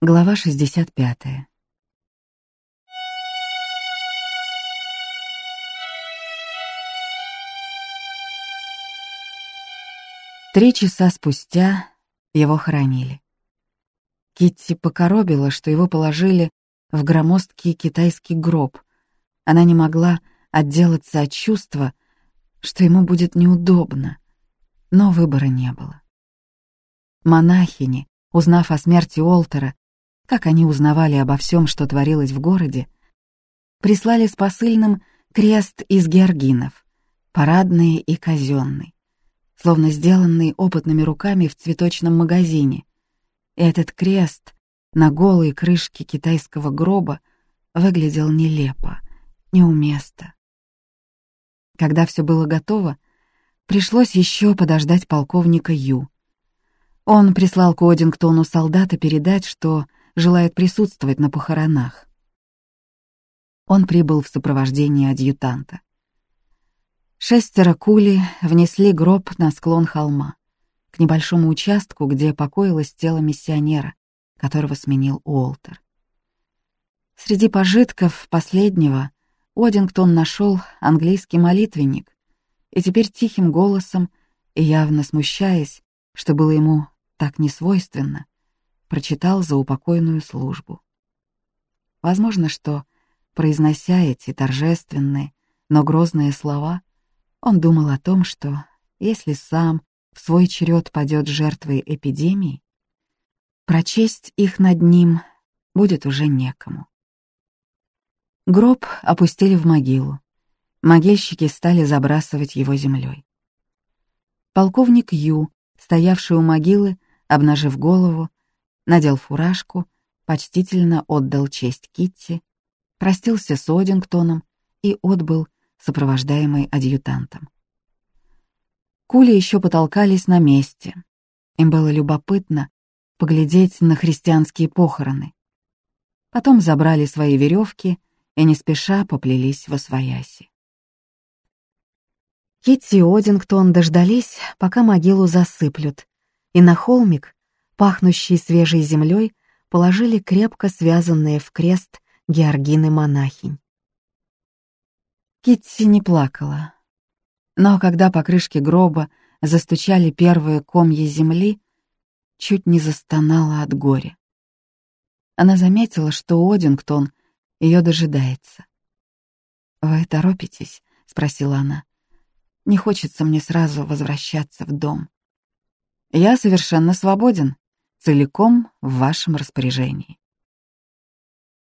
Глава 65. Три часа спустя его хоронили. Китти покоробила, что его положили в громоздкий китайский гроб. Она не могла отделаться от чувства, что ему будет неудобно, но выбора не было. Монахини, узнав о смерти Олтера, как они узнавали обо всем, что творилось в городе, прислали с посыльным крест из георгинов, парадный и казенный, словно сделанный опытными руками в цветочном магазине. И этот крест на голой крышке китайского гроба выглядел нелепо, неуместо. Когда все было готово, пришлось еще подождать полковника Ю. Он прислал к Одингтону солдата передать, что желает присутствовать на похоронах. Он прибыл в сопровождении адъютанта. Шестеро кули внесли гроб на склон холма, к небольшому участку, где покоилось тело миссионера, которого сменил Уолтер. Среди пожитков последнего Одингтон нашел английский молитвенник и теперь тихим голосом и явно смущаясь, что было ему так несвойственно, прочитал за упокойную службу. Возможно, что, произнося эти торжественные, но грозные слова, он думал о том, что если сам в свой черед падет жертвой эпидемии, прочесть их над ним будет уже некому. Гроб опустили в могилу. Могильщики стали забрасывать его землей. Полковник Ю, стоявший у могилы, обнажив голову, надел фуражку, почтительно отдал честь Китти, простился с Одингтоном и отбыл, сопровождаемый адъютантом. Кули еще потолкались на месте. Им было любопытно поглядеть на христианские похороны. Потом забрали свои веревки и не спеша поплелись во свояси. Китти и Одингтон дождались, пока могилу засыплют, и на холмик пахнущей свежей землей, положили крепко связанные в крест георгины монахинь. Китти не плакала, но когда по крышке гроба застучали первые комья земли, чуть не застонала от горя. Она заметила, что Одингтон ее дожидается. «Вы торопитесь?» — спросила она. «Не хочется мне сразу возвращаться в дом». «Я совершенно свободен», целиком в вашем распоряжении.